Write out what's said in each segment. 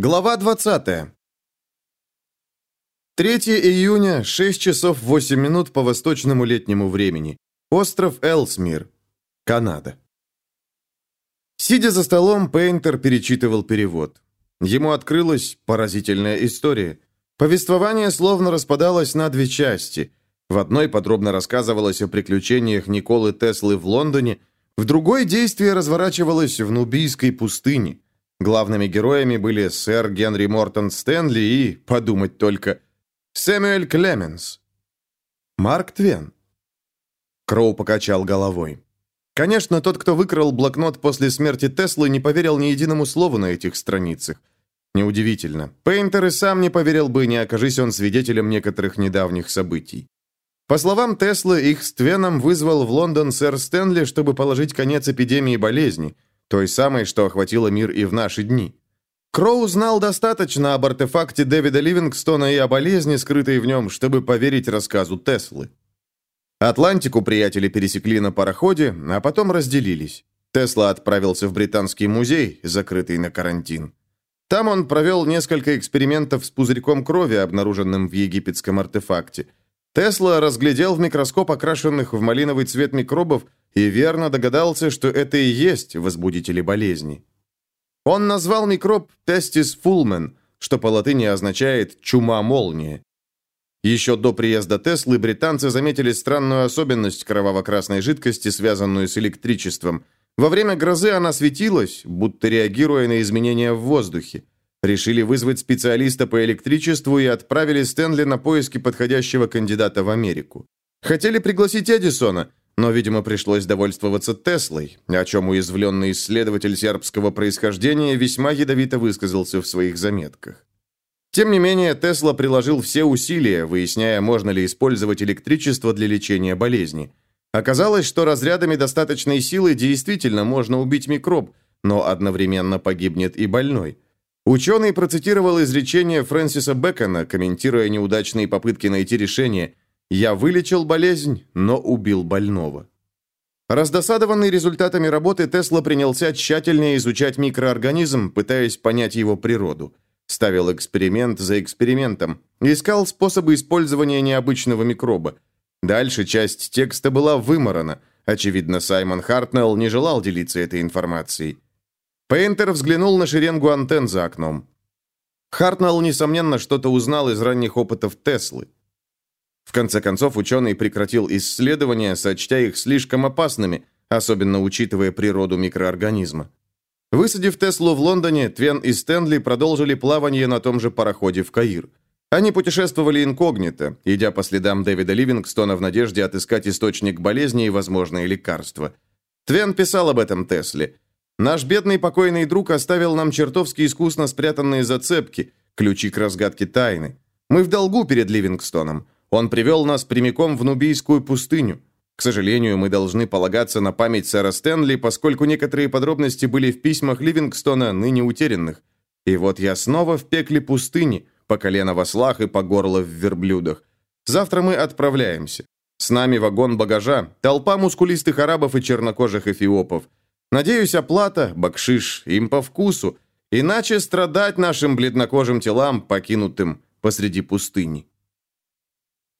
Глава 20. 3 июня, 6 часов 8 минут по восточному летнему времени. Остров Элсмир, Канада. Сидя за столом, Пейнтер перечитывал перевод. Ему открылась поразительная история. Повествование словно распадалось на две части. В одной подробно рассказывалось о приключениях Николы Теслы в Лондоне, в другой действие разворачивалось в Нубийской пустыне – Главными героями были сэр Генри Мортон Стэнли и, подумать только, Сэмюэль Клеменс. Марк Твен. Кроу покачал головой. Конечно, тот, кто выкрал блокнот после смерти Теслы, не поверил ни единому слову на этих страницах. Неудивительно. Пейнтер и сам не поверил бы, не окажись он свидетелем некоторых недавних событий. По словам Теслы, их с Твеном вызвал в Лондон сэр Стэнли, чтобы положить конец эпидемии болезни – той самой, что охватила мир и в наши дни. Кроу знал достаточно об артефакте Дэвида Ливингстона и о болезни, скрытой в нем, чтобы поверить рассказу Теслы. Атлантику приятели пересекли на пароходе, а потом разделились. Тесла отправился в Британский музей, закрытый на карантин. Там он провел несколько экспериментов с пузырьком крови, обнаруженным в египетском артефакте. Тесла разглядел в микроскоп окрашенных в малиновый цвет микробов и верно догадался, что это и есть возбудители болезни. Он назвал микроб Testis fulmen, что по латыни означает «чума-молния». Еще до приезда Теслы британцы заметили странную особенность кроваво-красной жидкости, связанную с электричеством. Во время грозы она светилась, будто реагируя на изменения в воздухе. Решили вызвать специалиста по электричеству и отправили Стэнли на поиски подходящего кандидата в Америку. Хотели пригласить Эдисона, но, видимо, пришлось довольствоваться Теслой, о чем уязвленный исследователь сербского происхождения весьма ядовито высказался в своих заметках. Тем не менее, Тесла приложил все усилия, выясняя, можно ли использовать электричество для лечения болезни. Оказалось, что разрядами достаточной силы действительно можно убить микроб, но одновременно погибнет и больной. Ученый процитировал изречение Фрэнсиса Бэкона, комментируя неудачные попытки найти решение – я вылечил болезнь, но убил больного. Раздосадованный результатами работы, Тесла принялся тщательнее изучать микроорганизм, пытаясь понять его природу. Ставил эксперимент за экспериментом, искал способы использования необычного микроба. Дальше часть текста была выморана. Очевидно, Саймон Хартнелл не желал делиться этой информацией. Пейнтер взглянул на шеренгу антенн за окном. Хартнелл, несомненно, что-то узнал из ранних опытов Теслы. В конце концов, ученый прекратил исследования, сочтя их слишком опасными, особенно учитывая природу микроорганизма. Высадив Теслу в Лондоне, Твен и Стэнли продолжили плавание на том же пароходе в Каир. Они путешествовали инкогнито, идя по следам Дэвида Ливингстона в надежде отыскать источник болезни и возможные лекарства. Твен писал об этом Тесле. «Наш бедный покойный друг оставил нам чертовски искусно спрятанные зацепки, ключи к разгадке тайны. Мы в долгу перед Ливингстоном. Он привел нас прямиком в Нубийскую пустыню. К сожалению, мы должны полагаться на память сэра Стэнли, поскольку некоторые подробности были в письмах Ливингстона, ныне утерянных. И вот я снова в пекле пустыни, по колено в ослах и по горло в верблюдах. Завтра мы отправляемся. С нами вагон багажа, толпа мускулистых арабов и чернокожих эфиопов. Надеюсь, оплата, бакшиш, им по вкусу, иначе страдать нашим бледнокожим телам, покинутым посреди пустыни.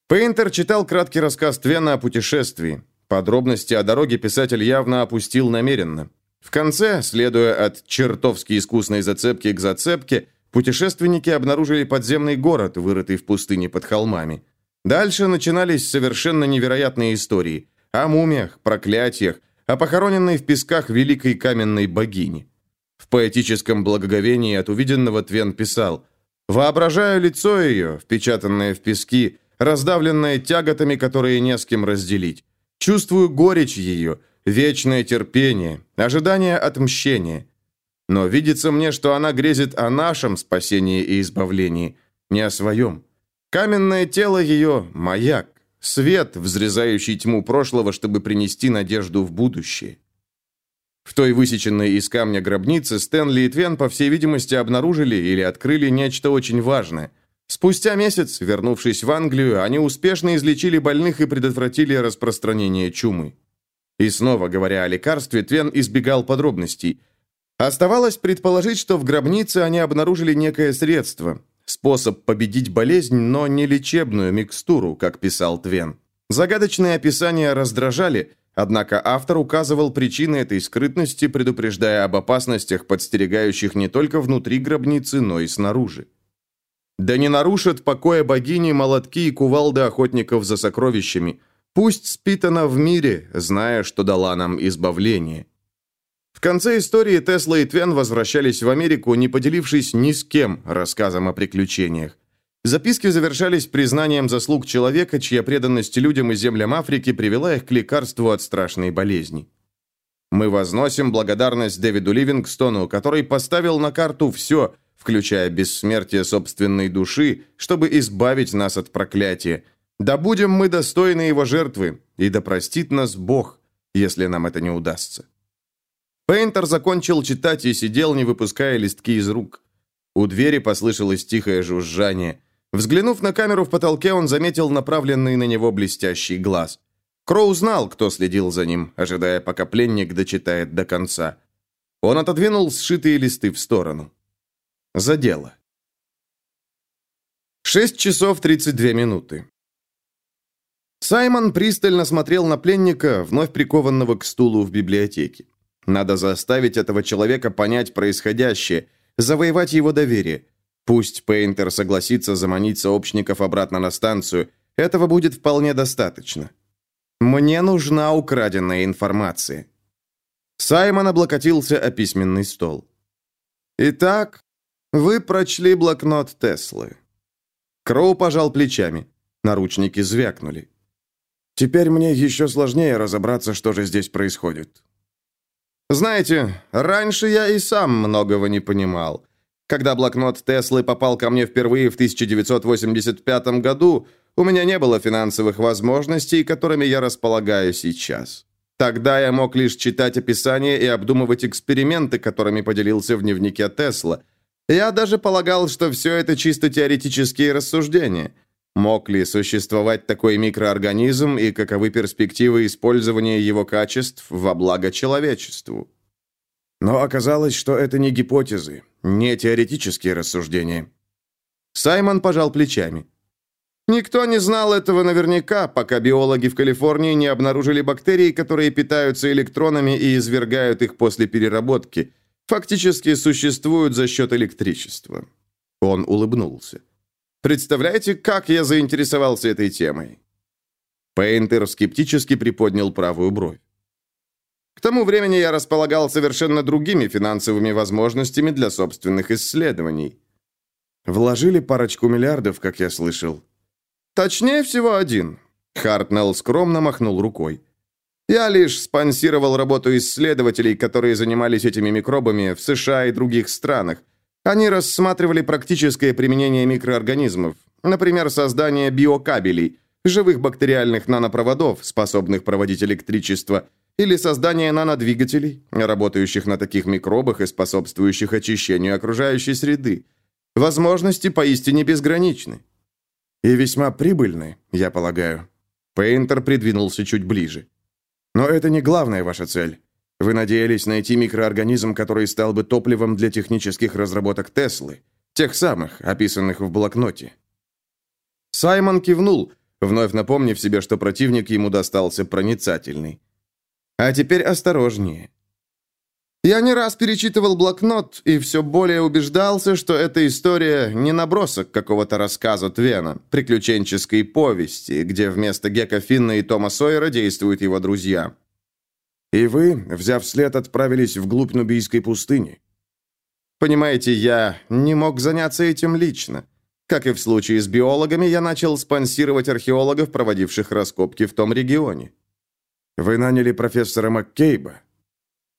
Пейнтер читал краткий рассказ Твена о путешествии. Подробности о дороге писатель явно опустил намеренно. В конце, следуя от чертовски искусной зацепки к зацепке, путешественники обнаружили подземный город, вырытый в пустыне под холмами. Дальше начинались совершенно невероятные истории о мумиях, проклятиях, о похороненной в песках великой каменной богини. В поэтическом благоговении от увиденного Твен писал «Воображаю лицо ее, впечатанное в пески, раздавленная тяготами, которые не с кем разделить. Чувствую горечь ее, вечное терпение, ожидание отмщения. Но видится мне, что она грезит о нашем спасении и избавлении, не о своем. Каменное тело ее – маяк, свет, взрезающий тьму прошлого, чтобы принести надежду в будущее. В той высеченной из камня гробнице Стэнли и Твен, по всей видимости, обнаружили или открыли нечто очень важное. Спустя месяц, вернувшись в Англию, они успешно излечили больных и предотвратили распространение чумы. И снова, говоря о лекарстве, Твен избегал подробностей. Оставалось предположить, что в гробнице они обнаружили некое средство, способ победить болезнь, но не лечебную микстуру, как писал Твен. Загадочные описания раздражали, однако автор указывал причины этой скрытности, предупреждая об опасностях, подстерегающих не только внутри гробницы, но и снаружи. Да не нарушат покоя богини молотки и кувалды охотников за сокровищами. Пусть спит она в мире, зная, что дала нам избавление. В конце истории Тесла и Твен возвращались в Америку, не поделившись ни с кем рассказом о приключениях. Записки завершались признанием заслуг человека, чья преданность людям и землям Африки привела их к лекарству от страшной болезни. Мы возносим благодарность Дэвиду Ливингстону, который поставил на карту все, включая бессмертие собственной души, чтобы избавить нас от проклятия. Да будем мы достойны его жертвы, и да простит нас Бог, если нам это не удастся. Пейнтер закончил читать и сидел, не выпуская листки из рук. У двери послышалось тихое жужжание. Взглянув на камеру в потолке, он заметил направленный на него блестящий глаз. Кроу знал, кто следил за ним, ожидая, пока пленник дочитает до конца. Он отодвинул сшитые листы в сторону. За дело. 6 часов 32 минуты. Саймон пристально смотрел на пленника, вновь прикованного к стулу в библиотеке. Надо заставить этого человека понять происходящее, завоевать его доверие. Пусть Пейнтер согласится заманить сообщников обратно на станцию. Этого будет вполне достаточно. Мне нужна украденная информация. Саймон облокотился о письменный стол. Итак, вы прочли блокнот Теслы. Кроу пожал плечами. Наручники звякнули. Теперь мне еще сложнее разобраться, что же здесь происходит. Знаете, раньше я и сам многого не понимал. Когда блокнот Теслы попал ко мне впервые в 1985 году, у меня не было финансовых возможностей, которыми я располагаю сейчас. Тогда я мог лишь читать описания и обдумывать эксперименты, которыми поделился в дневнике Тесла. Я даже полагал, что все это чисто теоретические рассуждения – Мог ли существовать такой микроорганизм и каковы перспективы использования его качеств во благо человечеству? Но оказалось, что это не гипотезы, не теоретические рассуждения. Саймон пожал плечами. Никто не знал этого наверняка, пока биологи в Калифорнии не обнаружили бактерии, которые питаются электронами и извергают их после переработки. Фактически существуют за счет электричества. Он улыбнулся. Представляете, как я заинтересовался этой темой?» Пейнтер скептически приподнял правую бровь. К тому времени я располагал совершенно другими финансовыми возможностями для собственных исследований. Вложили парочку миллиардов, как я слышал. Точнее всего один. Хартнелл скромно махнул рукой. Я лишь спонсировал работу исследователей, которые занимались этими микробами в США и других странах, они рассматривали практическое применение микроорганизмов, например, создание биокабелей, живых бактериальных нанопроводов, способных проводить электричество, или создание нанодвигателей, работающих на таких микробах и способствующих очищению окружающей среды. Возможности поистине безграничны. И весьма прибыльны, я полагаю. Пейнтер придвинулся чуть ближе. Но это не главная ваша цель. Вы надеялись найти микроорганизм, который стал бы топливом для технических разработок Теслы, тех самых, описанных в блокноте. Саймон кивнул, вновь напомнив себе, что противник ему достался проницательный. А теперь осторожнее. Я не раз перечитывал блокнот и все более убеждался, что эта история не набросок какого-то рассказа Твена, приключенческой повести, где вместо Гека Финна и Тома Сойера действуют его друзья. И вы, взяв след, отправились вглубь Нубийской пустыни. Понимаете, я не мог заняться этим лично. Как и в случае с биологами, я начал спонсировать археологов, проводивших раскопки в том регионе. Вы наняли профессора Маккейба?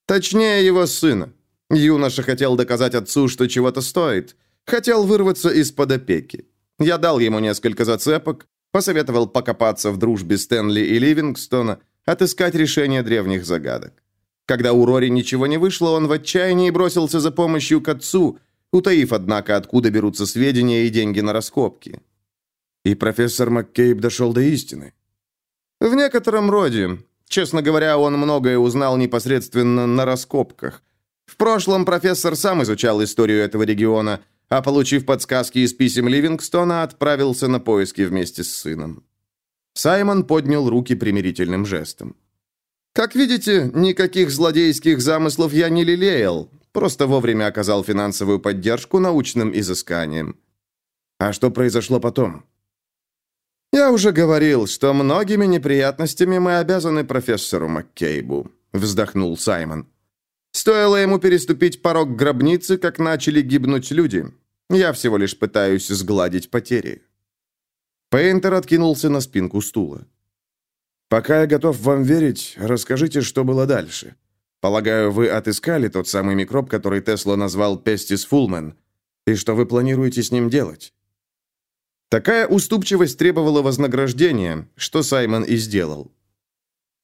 Точнее, его сына. Юноша хотел доказать отцу, что чего-то стоит. Хотел вырваться из-под опеки. Я дал ему несколько зацепок, посоветовал покопаться в дружбе Стэнли и Ливингстона – отыскать решение древних загадок. Когда у Рори ничего не вышло, он в отчаянии бросился за помощью к отцу, утаив, однако, откуда берутся сведения и деньги на раскопки. И профессор МакКейб дошел до истины. В некотором роде. Честно говоря, он многое узнал непосредственно на раскопках. В прошлом профессор сам изучал историю этого региона, а получив подсказки из писем Ливингстона, отправился на поиски вместе с сыном. Саймон поднял руки примирительным жестом. «Как видите, никаких злодейских замыслов я не лелеял, просто вовремя оказал финансовую поддержку научным изысканиям». «А что произошло потом?» «Я уже говорил, что многими неприятностями мы обязаны профессору Маккейбу», — вздохнул Саймон. «Стоило ему переступить порог гробницы, как начали гибнуть люди. Я всего лишь пытаюсь сгладить потери». Пейнтер откинулся на спинку стула. «Пока я готов вам верить, расскажите, что было дальше. Полагаю, вы отыскали тот самый микроб, который Тесла назвал Пестис Фулмен, и что вы планируете с ним делать?» Такая уступчивость требовала вознаграждения, что Саймон и сделал.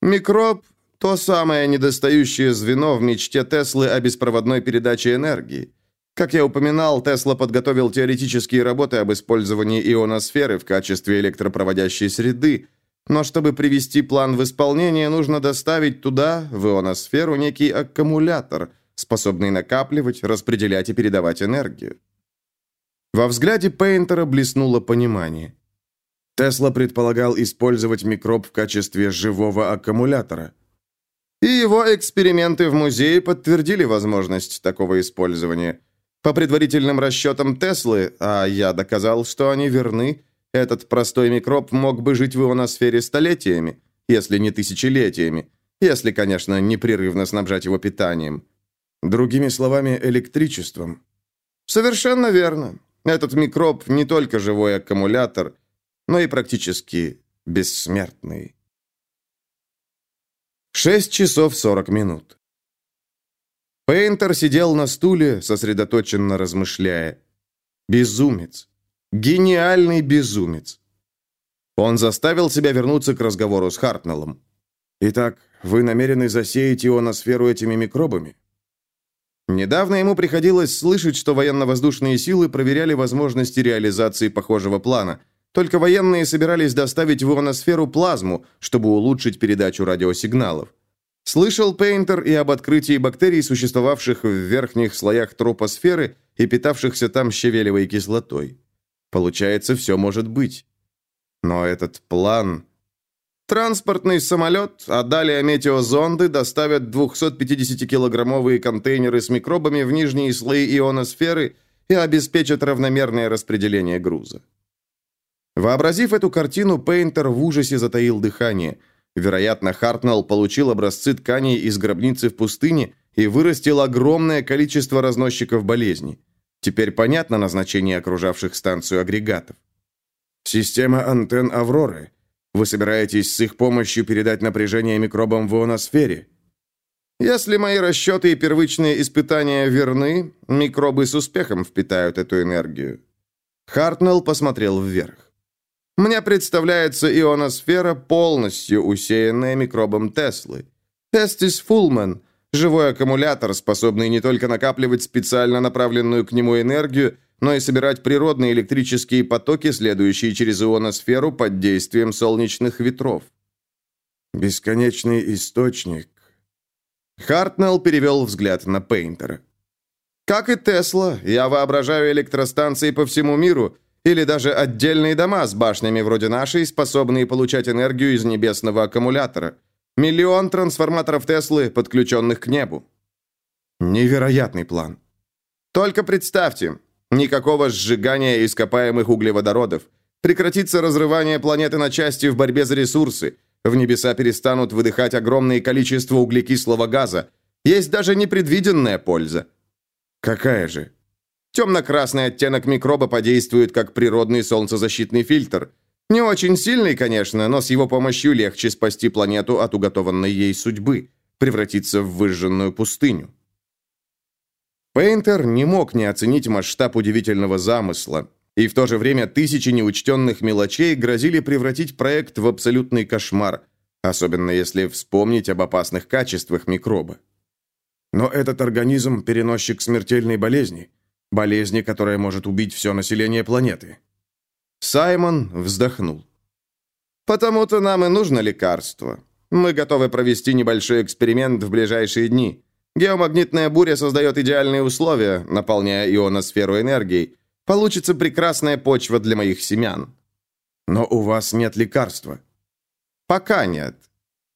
Микроб – то самое недостающее звено в мечте Теслы о беспроводной передаче энергии. Как я упоминал, Тесла подготовил теоретические работы об использовании ионосферы в качестве электропроводящей среды, но чтобы привести план в исполнение, нужно доставить туда, в ионосферу, некий аккумулятор, способный накапливать, распределять и передавать энергию. Во взгляде Пейнтера блеснуло понимание. Тесла предполагал использовать микроб в качестве живого аккумулятора. И его эксперименты в музее подтвердили возможность такого использования. По предварительным расчетам Теслы, а я доказал, что они верны, этот простой микроб мог бы жить в ионосфере столетиями, если не тысячелетиями, если, конечно, непрерывно снабжать его питанием. Другими словами, электричеством. Совершенно верно. Этот микроб не только живой аккумулятор, но и практически бессмертный. 6 часов 40 минут. Пейнтер сидел на стуле, сосредоточенно размышляя. Безумец. Гениальный безумец. Он заставил себя вернуться к разговору с Хартнеллом. «Итак, вы намерены засеять ионосферу этими микробами?» Недавно ему приходилось слышать, что военно-воздушные силы проверяли возможности реализации похожего плана. Только военные собирались доставить в ионосферу плазму, чтобы улучшить передачу радиосигналов. Слышал Пейнтер и об открытии бактерий, существовавших в верхних слоях тропосферы и питавшихся там щавелевой кислотой. Получается, все может быть. Но этот план... Транспортный самолет, а далее метеозонды доставят 250-килограммовые контейнеры с микробами в нижние слои ионосферы и обеспечат равномерное распределение груза. Вообразив эту картину, Пейнтер в ужасе затаил дыхание. Вероятно, Хартнелл получил образцы тканей из гробницы в пустыне и вырастил огромное количество разносчиков болезней. Теперь понятно назначение окружавших станцию агрегатов. Система антенн «Авроры», вы собираетесь с их помощью передать напряжение микробам в ионосфере? Если мои расчеты и первичные испытания верны, микробы с успехом впитают эту энергию. Хартнелл посмотрел вверх. Мне представляется ионосфера, полностью усеянная микробом Теслы. Тестис Фулман – живой аккумулятор, способный не только накапливать специально направленную к нему энергию, но и собирать природные электрические потоки, следующие через ионосферу под действием солнечных ветров. Бесконечный источник. Хартнелл перевел взгляд на Пейнтера. Как и Тесла, я воображаю электростанции по всему миру или даже отдельные дома с башнями вроде нашей, способные получать энергию из небесного аккумулятора. Миллион трансформаторов Теслы, подключенных к небу. Невероятный план. Только представьте, Никакого сжигания ископаемых углеводородов. Прекратится разрывание планеты на части в борьбе за ресурсы. В небеса перестанут выдыхать огромные количества углекислого газа. Есть даже непредвиденная польза. Какая же? Темно-красный оттенок микроба подействует как природный солнцезащитный фильтр. Не очень сильный, конечно, но с его помощью легче спасти планету от уготованной ей судьбы, превратиться в выжженную пустыню. Пейнтер не мог не оценить масштаб удивительного замысла, и в то же время тысячи неучтенных мелочей грозили превратить проект в абсолютный кошмар, особенно если вспомнить об опасных качествах микроба. Но этот организм – переносчик смертельной болезни, болезни, которая может убить все население планеты. Саймон вздохнул. «Потому-то нам и нужно лекарство. Мы готовы провести небольшой эксперимент в ближайшие дни. Геомагнитная буря создает идеальные условия, наполняя ионосферу энергией. Получится прекрасная почва для моих семян. Но у вас нет лекарства. Пока нет.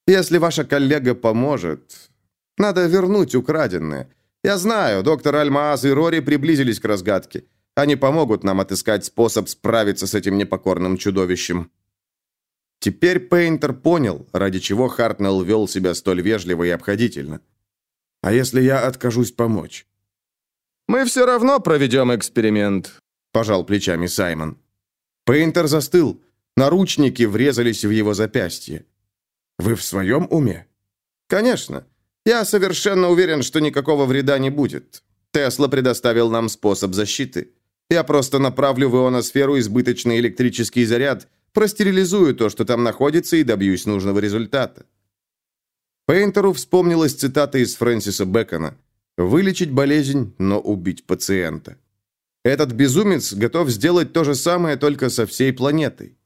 Если ваша коллега поможет, надо вернуть украденное. Я знаю, доктор Альмааз и Рори приблизились к разгадке. Они помогут нам отыскать способ справиться с этим непокорным чудовищем. Теперь Пейнтер понял, ради чего Хартнелл вел себя столь вежливо и обходительно. «А если я откажусь помочь?» «Мы все равно проведем эксперимент», – пожал плечами Саймон. Пейнтер застыл. Наручники врезались в его запястье. «Вы в своем уме?» «Конечно. Я совершенно уверен, что никакого вреда не будет. Тесла предоставил нам способ защиты. Я просто направлю в ионосферу избыточный электрический заряд – Простерилизую то, что там находится, и добьюсь нужного результата. Пейнтеру вспомнилась цитата из Фрэнсиса Бэкона «Вылечить болезнь, но убить пациента». Этот безумец готов сделать то же самое только со всей планетой.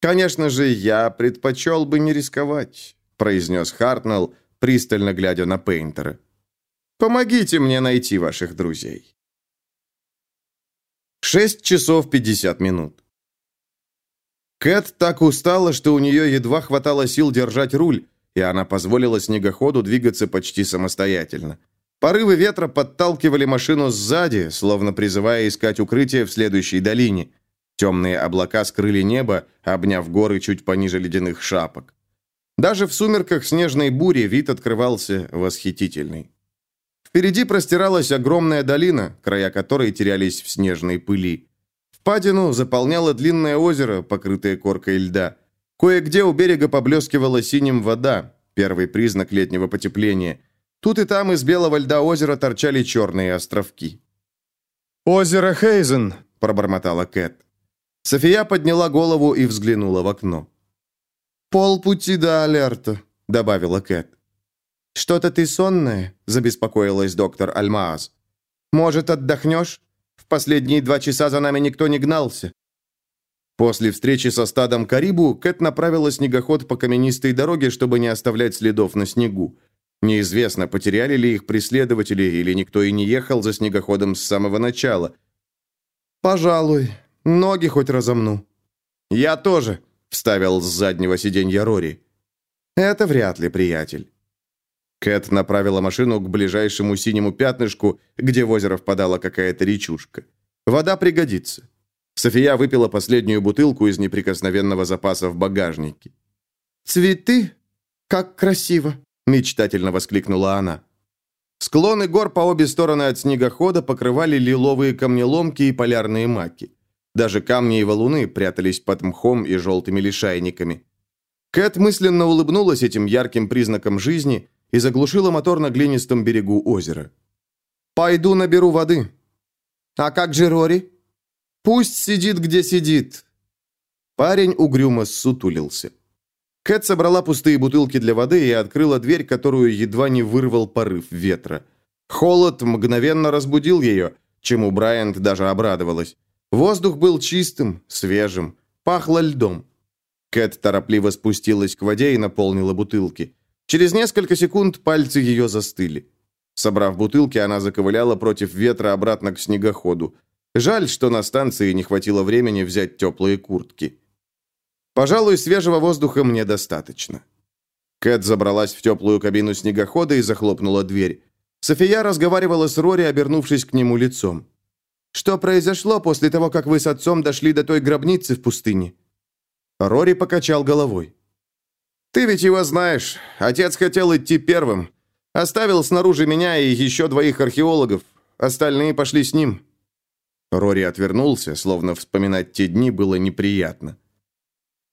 «Конечно же, я предпочел бы не рисковать», произнес Хартнелл, пристально глядя на Пейнтера. «Помогите мне найти ваших друзей». Шесть часов пятьдесят минут. Кэт так устала, что у нее едва хватало сил держать руль, и она позволила снегоходу двигаться почти самостоятельно. Порывы ветра подталкивали машину сзади, словно призывая искать укрытие в следующей долине. Темные облака скрыли небо, обняв горы чуть пониже ледяных шапок. Даже в сумерках снежной бури вид открывался восхитительный. Впереди простиралась огромная долина, края которой терялись в снежной пыли. Впадину заполняло длинное озеро, покрытое коркой льда. Кое-где у берега поблескивала синим вода, первый признак летнего потепления. Тут и там из белого льда озера торчали черные островки. «Озеро Хейзен», – пробормотала Кэт. София подняла голову и взглянула в окно. «Полпути до Алерта», – добавила Кэт. «Что-то ты сонная?» – забеспокоилась доктор Альмааз. «Может, отдохнешь?» В последние два часа за нами никто не гнался». После встречи со стадом Карибу Кэт направила снегоход по каменистой дороге, чтобы не оставлять следов на снегу. Неизвестно, потеряли ли их преследователи, или никто и не ехал за снегоходом с самого начала. «Пожалуй. Ноги хоть разомну». «Я тоже», — вставил с заднего сиденья Рори. «Это вряд ли, приятель». Кэт направила машину к ближайшему синему пятнышку, где в озеро впадала какая-то речушка. Вода пригодится. София выпила последнюю бутылку из неприкосновенного запаса в багажнике. «Цветы? Как красиво!» – мечтательно воскликнула она. Склоны гор по обе стороны от снегохода покрывали лиловые камнеломки и полярные маки. Даже камни и валуны прятались под мхом и желтыми лишайниками. Кэт мысленно улыбнулась этим ярким признаком жизни и заглушила мотор на глинистом берегу озера. «Пойду наберу воды». «А как же Рори?» «Пусть сидит, где сидит». Парень угрюмо ссутулился. Кэт собрала пустые бутылки для воды и открыла дверь, которую едва не вырвал порыв ветра. Холод мгновенно разбудил ее, чему Брайант даже обрадовалась. Воздух был чистым, свежим, пахло льдом. Кэт торопливо спустилась к воде и наполнила бутылки. Через несколько секунд пальцы ее застыли. Собрав бутылки, она заковыляла против ветра обратно к снегоходу. Жаль, что на станции не хватило времени взять теплые куртки. Пожалуй, свежего воздуха мне достаточно. Кэт забралась в теплую кабину снегохода и захлопнула дверь. София разговаривала с Рори, обернувшись к нему лицом. «Что произошло после того, как вы с отцом дошли до той гробницы в пустыне?» Рори покачал головой. «Ты ведь его знаешь. Отец хотел идти первым. Оставил снаружи меня и еще двоих археологов. Остальные пошли с ним». Рори отвернулся, словно вспоминать те дни было неприятно.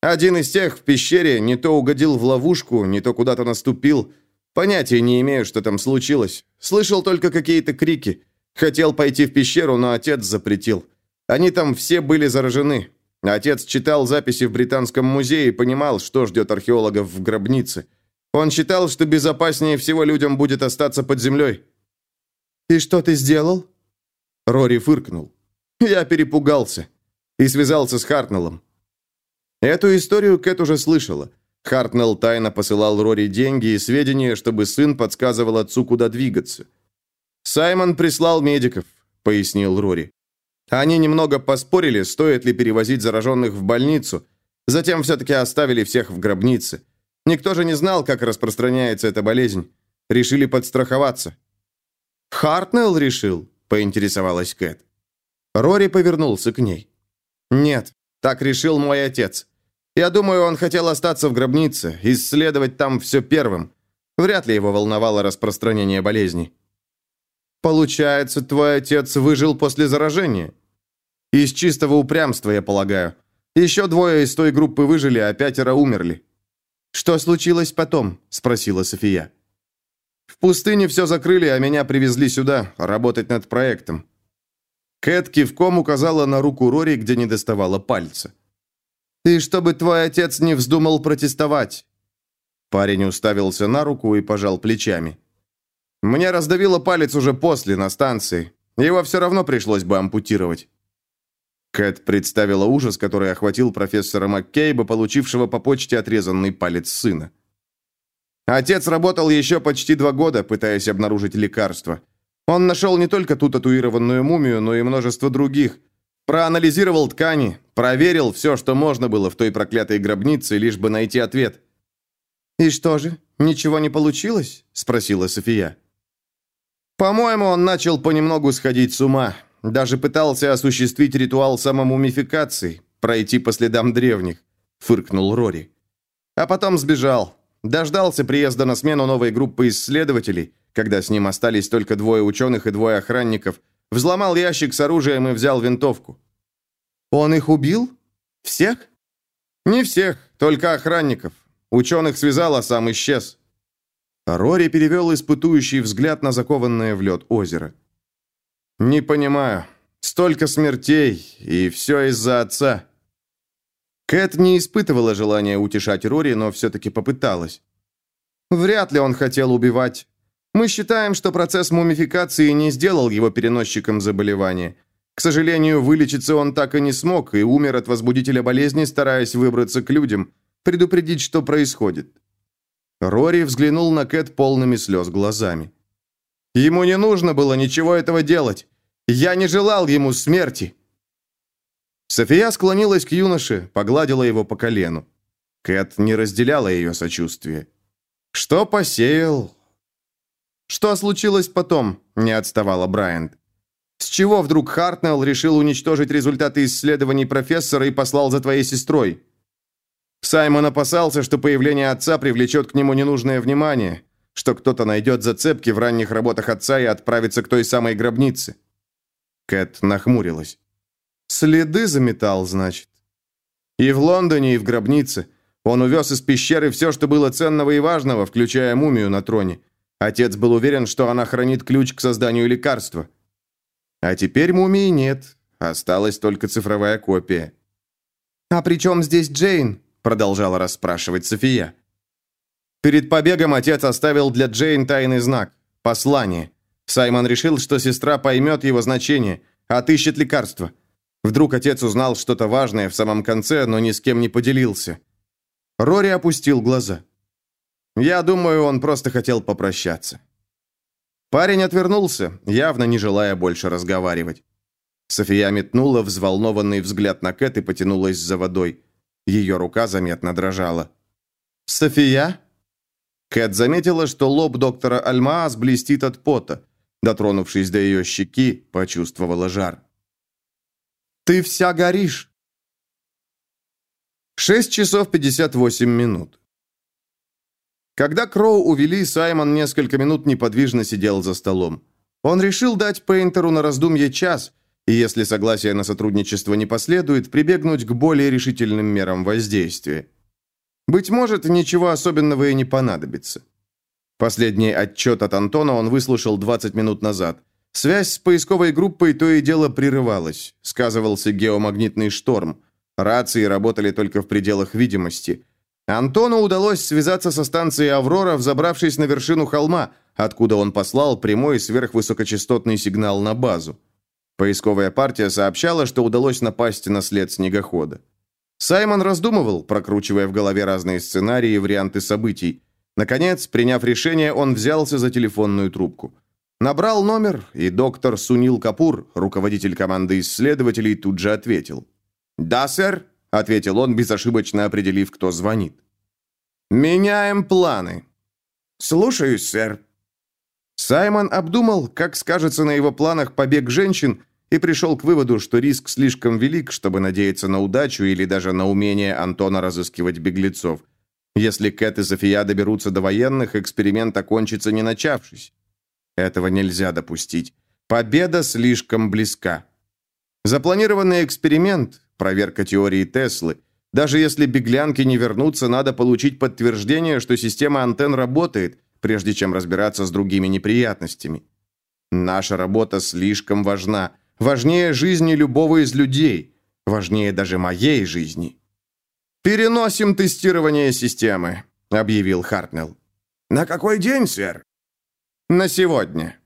Один из тех в пещере не то угодил в ловушку, не то куда-то наступил. Понятия не имею, что там случилось. Слышал только какие-то крики. Хотел пойти в пещеру, но отец запретил. Они там все были заражены. Отец читал записи в Британском музее и понимал, что ждет археологов в гробнице. Он считал, что безопаснее всего людям будет остаться под землей. «И что ты сделал?» Рори фыркнул. «Я перепугался и связался с Хартнеллом». Эту историю Кэт уже слышала. Хартнелл тайно посылал Рори деньги и сведения, чтобы сын подсказывал отцу, куда двигаться. «Саймон прислал медиков», — пояснил Рори. Они немного поспорили, стоит ли перевозить зараженных в больницу. Затем все-таки оставили всех в гробнице. Никто же не знал, как распространяется эта болезнь. Решили подстраховаться. «Хартнелл решил?» – поинтересовалась Кэт. Рори повернулся к ней. «Нет, так решил мой отец. Я думаю, он хотел остаться в гробнице, исследовать там все первым. Вряд ли его волновало распространение болезни». «Получается, твой отец выжил после заражения?» «Из чистого упрямства, я полагаю. Еще двое из той группы выжили, а пятеро умерли». «Что случилось потом?» – спросила София. «В пустыне все закрыли, а меня привезли сюда, работать над проектом». Кэт кивком указала на руку Рори, где не доставала пальца. «И чтобы твой отец не вздумал протестовать». Парень уставился на руку и пожал плечами. Мне раздавило палец уже после, на станции. Его все равно пришлось бы ампутировать. Кэт представила ужас, который охватил профессора Маккейба, получившего по почте отрезанный палец сына. Отец работал еще почти два года, пытаясь обнаружить лекарство. Он нашел не только ту татуированную мумию, но и множество других. Проанализировал ткани, проверил все, что можно было в той проклятой гробнице, лишь бы найти ответ. «И что же, ничего не получилось?» – спросила София. По-моему, он начал понемногу сходить с ума. Даже пытался осуществить ритуал самомумификации, пройти по следам древних, фыркнул Рори. А потом сбежал. Дождался приезда на смену новой группы исследователей, когда с ним остались только двое ученых и двое охранников, взломал ящик с оружием и взял винтовку. Он их убил? Всех? Не всех, только охранников. Ученых связал, а сам исчез. Рори перевел испытующий взгляд на закованное в лед озеро. «Не понимаю. Столько смертей, и все из-за отца». Кэт не испытывала желания утешать Рори, но все-таки попыталась. «Вряд ли он хотел убивать. Мы считаем, что процесс мумификации не сделал его переносчиком заболевания. К сожалению, вылечиться он так и не смог и умер от возбудителя болезни, стараясь выбраться к людям, предупредить, что происходит. Рори взглянул на Кэт полными слез глазами. «Ему не нужно было ничего этого делать. Я не желал ему смерти». София склонилась к юноше, погладила его по колену. Кэт не разделяла ее сочувствие. «Что посеял?» «Что случилось потом?» – не отставала Брайант. «С чего вдруг Хартнелл решил уничтожить результаты исследований профессора и послал за твоей сестрой?» Саймон опасался, что появление отца привлечет к нему ненужное внимание, что кто-то найдет зацепки в ранних работах отца и отправится к той самой гробнице. Кэт нахмурилась. «Следы заметал, значит?» «И в Лондоне, и в гробнице. Он увез из пещеры все, что было ценного и важного, включая мумию на троне. Отец был уверен, что она хранит ключ к созданию лекарства. А теперь мумии нет, осталась только цифровая копия». «А при чем здесь Джейн?» Продолжала расспрашивать София. Перед побегом отец оставил для Джейн тайный знак – послание. Саймон решил, что сестра поймет его значение, отыщет лекарство. Вдруг отец узнал что-то важное в самом конце, но ни с кем не поделился. Рори опустил глаза. Я думаю, он просто хотел попрощаться. Парень отвернулся, явно не желая больше разговаривать. София метнула взволнованный взгляд на Кэт и потянулась за водой. Ее рука заметно дрожала. «София?» Кэт заметила, что лоб доктора Альмаас блестит от пота. Дотронувшись до ее щеки, почувствовала жар. «Ты вся горишь!» Шесть часов пятьдесят восемь минут. Когда Кроу увели, Саймон несколько минут неподвижно сидел за столом. Он решил дать Пейнтеру на раздумье час, и если согласие на сотрудничество не последует, прибегнуть к более решительным мерам воздействия. Быть может, ничего особенного и не понадобится. Последний отчет от Антона он выслушал 20 минут назад. Связь с поисковой группой то и дело прерывалась. Сказывался геомагнитный шторм. Рации работали только в пределах видимости. Антону удалось связаться со станцией «Аврора», взобравшись на вершину холма, откуда он послал прямой сверхвысокочастотный сигнал на базу. Поисковая партия сообщала, что удалось напасть на след снегохода. Саймон раздумывал, прокручивая в голове разные сценарии и варианты событий. Наконец, приняв решение, он взялся за телефонную трубку. Набрал номер, и доктор Сунил Капур, руководитель команды исследователей, тут же ответил. «Да, сэр», — ответил он, безошибочно определив, кто звонит. «Меняем планы». «Слушаюсь, сэр». Саймон обдумал, как скажется на его планах побег женщин, и пришел к выводу, что риск слишком велик, чтобы надеяться на удачу или даже на умение Антона разыскивать беглецов. Если Кэт и София доберутся до военных, эксперимент окончится не начавшись. Этого нельзя допустить. Победа слишком близка. Запланированный эксперимент, проверка теории Теслы. Даже если беглянки не вернутся, надо получить подтверждение, что система антенн работает, прежде чем разбираться с другими неприятностями. Наша работа слишком важна. Важнее жизни любого из людей. Важнее даже моей жизни. «Переносим тестирование системы», — объявил Хартнелл. «На какой день, сэр?» «На сегодня».